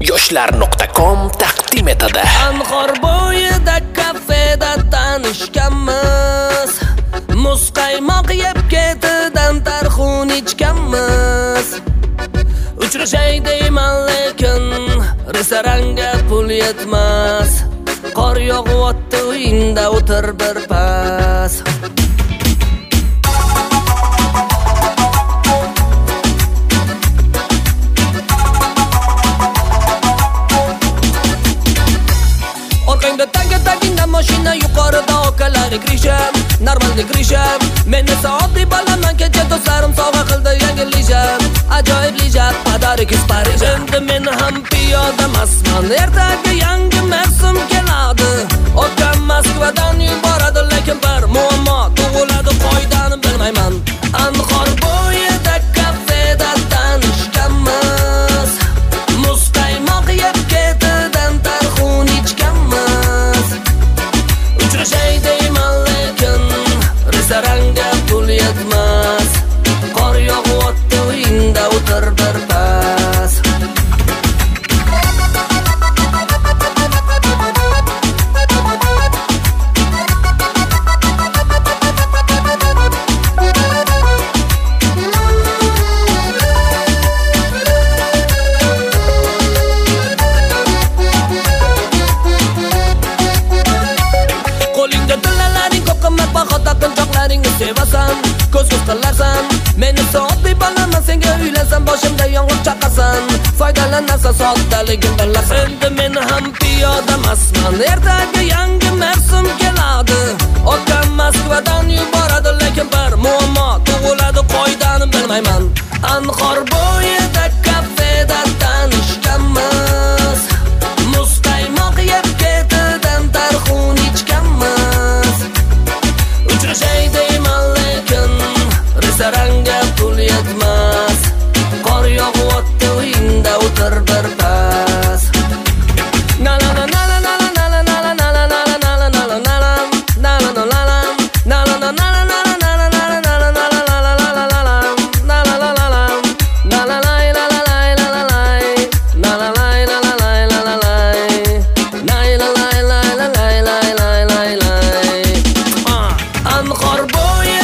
yoshlar.com taqdim etadi. Anhor bo'yida kafeda tanishganmiz. Muz qaymoq yeb ketidan tarxun ichganmiz. Uchrashay deyman lekin restoranga pul yetmas. Qor yog'yapti uyingda o'tir bir pas. Okalari kirisham normalda kirisham meni esa oddiy kecha do'stlarim sovg'a qildi yangi lisham ajoyib lisham подарок из парижа endi men ham piyodamasman ertaga yangi mavsum keladi. Restoranga taqinchoqlaringni ko'z ko'z qilarsan meni esa oddiy senga uylansam boshimda yong'oq chaqasan foydalanarsan soddaligim bilasan endi men ham piyodamasman ertaga yangi mavsum keladi otam moskvadan yuboradi lekin bir muammo tug'iladi qoidani bilmayman anhor 我